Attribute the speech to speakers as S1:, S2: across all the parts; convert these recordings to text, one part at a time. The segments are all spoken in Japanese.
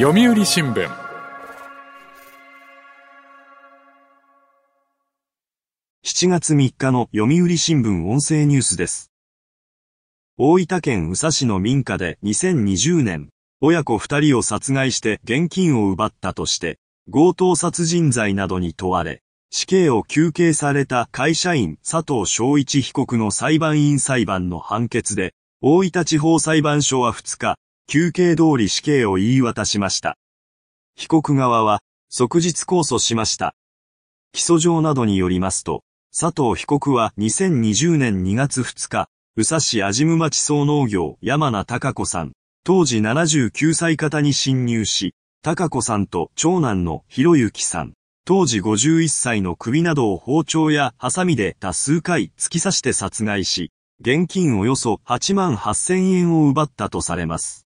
S1: 読売新聞
S2: 7月3日の読売新聞音声ニュースです。大分県宇佐市の民家で2020年、親子2人を殺害して現金を奪ったとして、強盗殺人罪などに問われ、死刑を求刑された会社員佐藤昭一被告の裁判員裁判の判決で、大分地方裁判所は2日、求刑通り死刑を言い渡しました。被告側は、即日控訴しました。起訴状などによりますと、佐藤被告は2020年2月2日、宇佐市安心町総農業山名隆子さん、当時79歳方に侵入し、隆子さんと長男の博之さん、当時51歳の首などを包丁やハサミで多数回突き刺して殺害し、現金およそ8万8000円を奪ったとされます。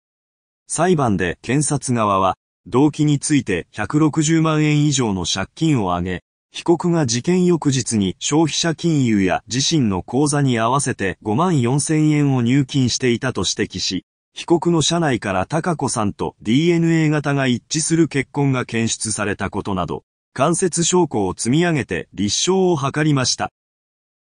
S2: 裁判で検察側は、動機について160万円以上の借金を挙げ、被告が事件翌日に消費者金融や自身の口座に合わせて5万4千円を入金していたと指摘し、被告の車内から高子さんと DNA 型が一致する血痕が検出されたことなど、間接証拠を積み上げて立証を図りました。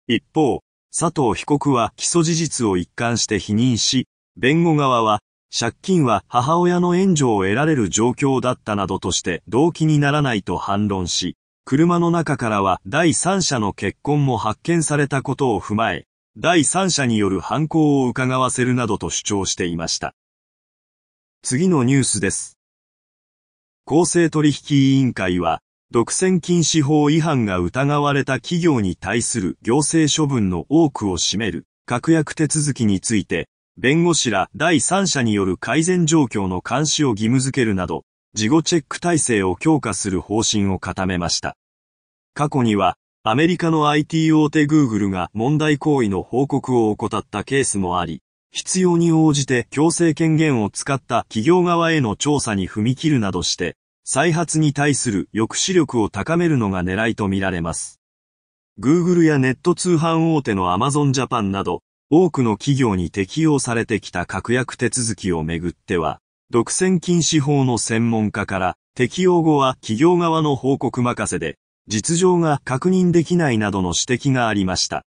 S2: 一方、佐藤被告は起訴事実を一貫して否認し、弁護側は、借金は母親の援助を得られる状況だったなどとして動機にならないと反論し、車の中からは第三者の血痕も発見されたことを踏まえ、第三者による犯行を伺わせるなどと主張していました。次のニュースです。公正取引委員会は、独占禁止法違反が疑われた企業に対する行政処分の多くを占める確約手続きについて、弁護士ら第三者による改善状況の監視を義務付けるなど、事後チェック体制を強化する方針を固めました。過去には、アメリカの IT 大手 Google が問題行為の報告を怠ったケースもあり、必要に応じて強制権限を使った企業側への調査に踏み切るなどして、再発に対する抑止力を高めるのが狙いとみられます。Google やネット通販大手の Amazon Japan など、多くの企業に適用されてきた確約手続きをめぐっては、独占禁止法の専門家から、適用後は企業側の報告任せで、実情が確認できないなどの指摘がありました。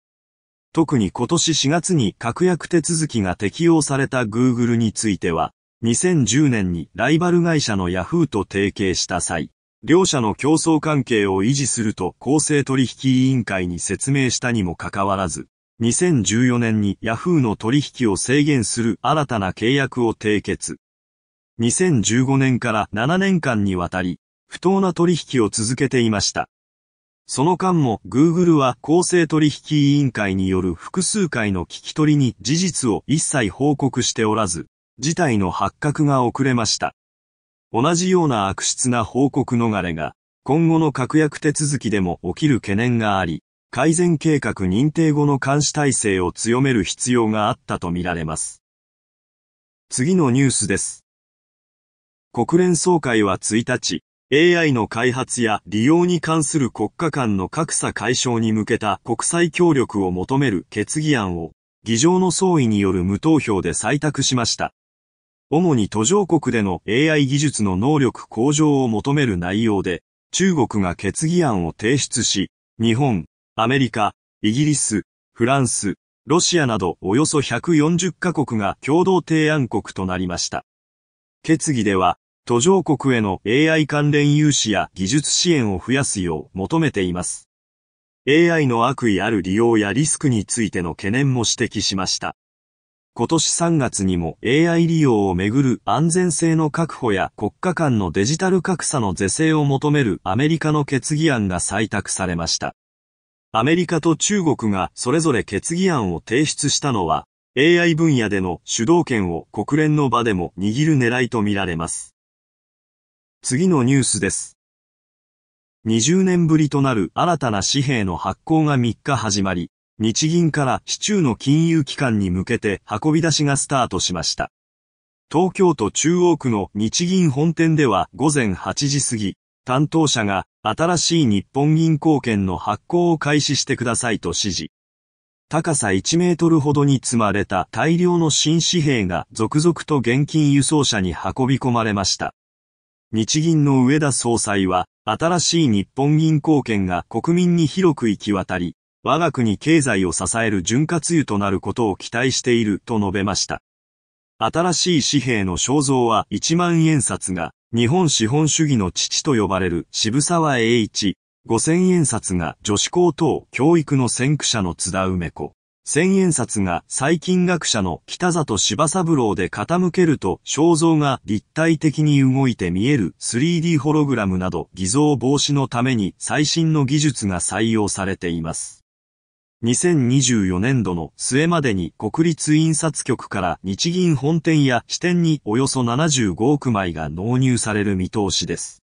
S2: 特に今年4月に確約手続きが適用された Google については、2010年にライバル会社の Yahoo と提携した際、両社の競争関係を維持すると公正取引委員会に説明したにもかかわらず、2014年に Yahoo の取引を制限する新たな契約を締結。2015年から7年間にわたり、不当な取引を続けていました。その間も Google は公正取引委員会による複数回の聞き取りに事実を一切報告しておらず、事態の発覚が遅れました。同じような悪質な報告逃れが、今後の確約手続きでも起きる懸念があり、改善計画認定後の監視体制を強める必要があったとみられます。次のニュースです。国連総会は1日、AI の開発や利用に関する国家間の格差解消に向けた国際協力を求める決議案を、議場の総意による無投票で採択しました。主に途上国での AI 技術の能力向上を求める内容で、中国が決議案を提出し、日本、アメリカ、イギリス、フランス、ロシアなどおよそ140カ国が共同提案国となりました。決議では、途上国への AI 関連融資や技術支援を増やすよう求めています。AI の悪意ある利用やリスクについての懸念も指摘しました。今年3月にも AI 利用をめぐる安全性の確保や国家間のデジタル格差の是正を求めるアメリカの決議案が採択されました。アメリカと中国がそれぞれ決議案を提出したのは、AI 分野での主導権を国連の場でも握る狙いとみられます。次のニュースです。20年ぶりとなる新たな紙幣の発行が3日始まり、日銀から市中の金融機関に向けて運び出しがスタートしました。東京都中央区の日銀本店では午前8時過ぎ、担当者が新しい日本銀行券の発行を開始してくださいと指示。高さ1メートルほどに積まれた大量の新紙幣が続々と現金輸送車に運び込まれました。日銀の上田総裁は、新しい日本銀行権が国民に広く行き渡り、我が国経済を支える潤滑油となることを期待していると述べました。新しい紙幣の肖像は1万円札が、日本資本主義の父と呼ばれる渋沢栄一、5000円札が女子高等教育の先駆者の津田梅子、千円札が最近学者の北里柴三郎で傾けると肖像が立体的に動いて見える 3D ホログラムなど偽造防止のために最新の技術が採用されています。2024年度の末までに国立印刷局から日銀本店や支店におよそ75億枚が納入される見通しです。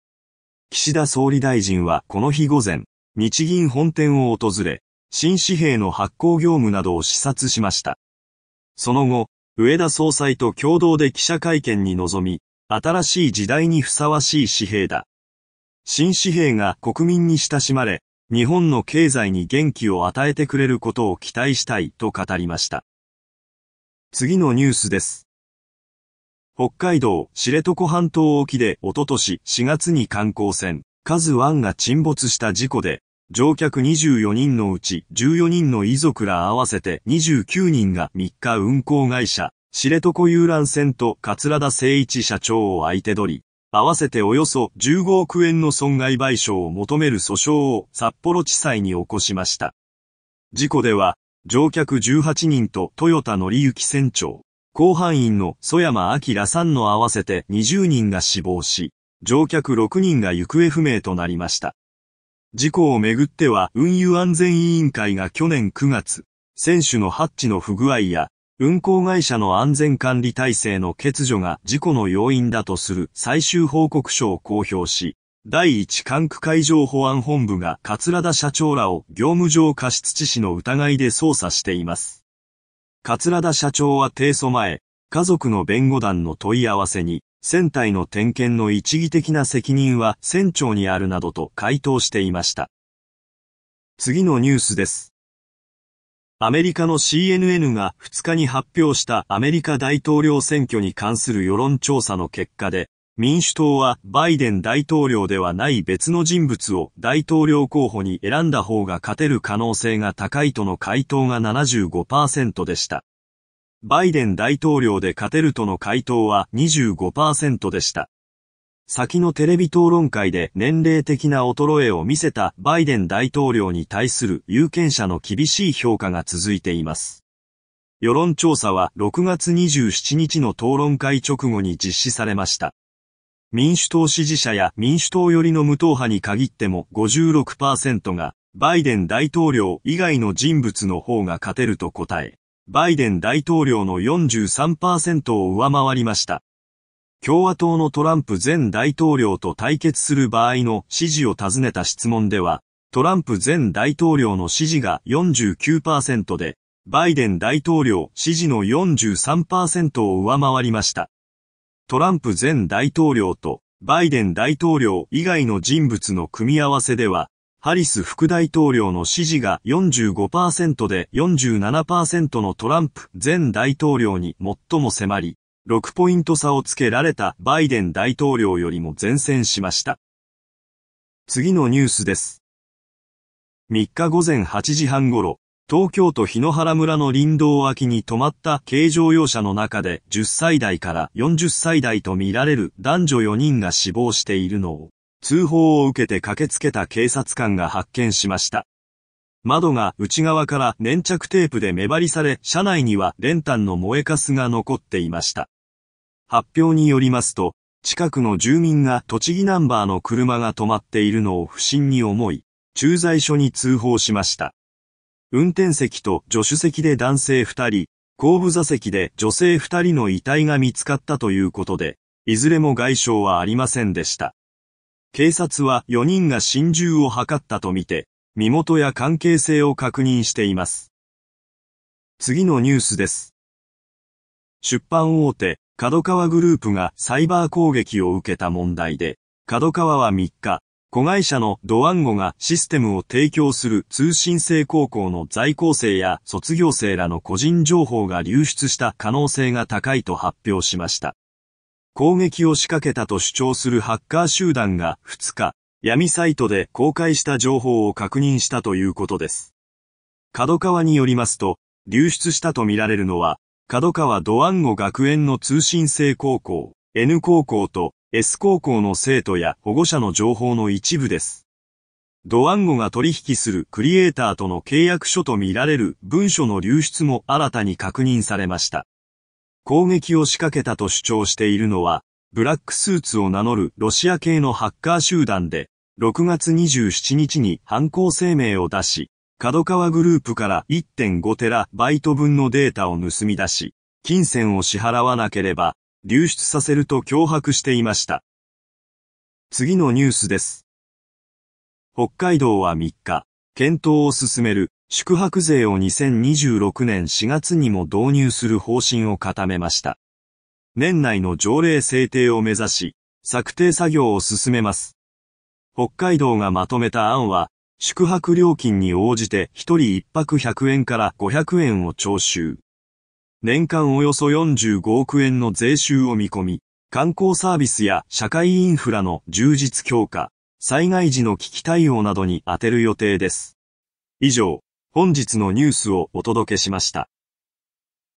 S2: 岸田総理大臣はこの日午前、日銀本店を訪れ、新紙幣の発行業務などを視察しました。その後、上田総裁と共同で記者会見に臨み、新しい時代にふさわしい紙幣だ。新紙幣が国民に親しまれ、日本の経済に元気を与えてくれることを期待したいと語りました。次のニュースです。北海道知床半島沖でおととし4月に観光船、カズワンが沈没した事故で、乗客24人のうち14人の遺族ら合わせて29人が3日運航会社、知床遊覧船と桂田誠一社長を相手取り、合わせておよそ15億円の損害賠償を求める訴訟を札幌地裁に起こしました。事故では、乗客18人とトヨタ乗行船長、甲板員の曽山明さんの合わせて20人が死亡し、乗客6人が行方不明となりました。事故をめぐっては運輸安全委員会が去年9月、船首のハッチの不具合や運航会社の安全管理体制の欠如が事故の要因だとする最終報告書を公表し、第一管区海上保安本部が桂田社長らを業務上過失致死の疑いで捜査しています。桂田社長は提訴前、家族の弁護団の問い合わせに、船体の点検の一義的な責任は船長にあるなどと回答していました。次のニュースです。アメリカの CNN が2日に発表したアメリカ大統領選挙に関する世論調査の結果で、民主党はバイデン大統領ではない別の人物を大統領候補に選んだ方が勝てる可能性が高いとの回答が75%でした。バイデン大統領で勝てるとの回答は25%でした。先のテレビ討論会で年齢的な衰えを見せたバイデン大統領に対する有権者の厳しい評価が続いています。世論調査は6月27日の討論会直後に実施されました。民主党支持者や民主党寄りの無党派に限っても56%がバイデン大統領以外の人物の方が勝てると答え、バイデン大統領の43%を上回りました。共和党のトランプ前大統領と対決する場合の支持を尋ねた質問では、トランプ前大統領の支持が49%で、バイデン大統領支持の43%を上回りました。トランプ前大統領とバイデン大統領以外の人物の組み合わせでは、ハリス副大統領の支持が45%で47%のトランプ前大統領に最も迫り、6ポイント差をつけられたバイデン大統領よりも前線しました。次のニュースです。3日午前8時半頃、東京都日野原村の林道脇に止まった軽乗用車の中で10歳代から40歳代とみられる男女4人が死亡しているのを、通報を受けて駆けつけた警察官が発見しました。窓が内側から粘着テープで目張りされ、車内には練炭の燃えかすが残っていました。発表によりますと、近くの住民が栃木ナンバーの車が止まっているのを不審に思い、駐在所に通報しました。運転席と助手席で男性2人、後部座席で女性2人の遺体が見つかったということで、いずれも外傷はありませんでした。警察は4人が心中を図ったとみて、身元や関係性を確認しています。次のニュースです。出版大手、角川グループがサイバー攻撃を受けた問題で、角川は3日、子会社のドワンゴがシステムを提供する通信制高校の在校生や卒業生らの個人情報が流出した可能性が高いと発表しました。攻撃を仕掛けたと主張するハッカー集団が2日、闇サイトで公開した情報を確認したということです。角川によりますと、流出したとみられるのは、角川ドワンゴ学園の通信制高校、N 高校と S 高校の生徒や保護者の情報の一部です。ドワンゴが取引するクリエイターとの契約書とみられる文書の流出も新たに確認されました。攻撃を仕掛けたと主張しているのは、ブラックスーツを名乗るロシア系のハッカー集団で、6月27日に犯行声明を出し、角川グループから1.5テラバイト分のデータを盗み出し、金銭を支払わなければ、流出させると脅迫していました。次のニュースです。北海道は3日、検討を進める宿泊税を2026年4月にも導入する方針を固めました。年内の条例制定を目指し、策定作業を進めます。北海道がまとめた案は、宿泊料金に応じて一人一泊100円から500円を徴収。年間およそ45億円の税収を見込み、観光サービスや社会インフラの充実強化、災害時の危機対応などに充てる予定です。以上、本日のニュースをお届けしました。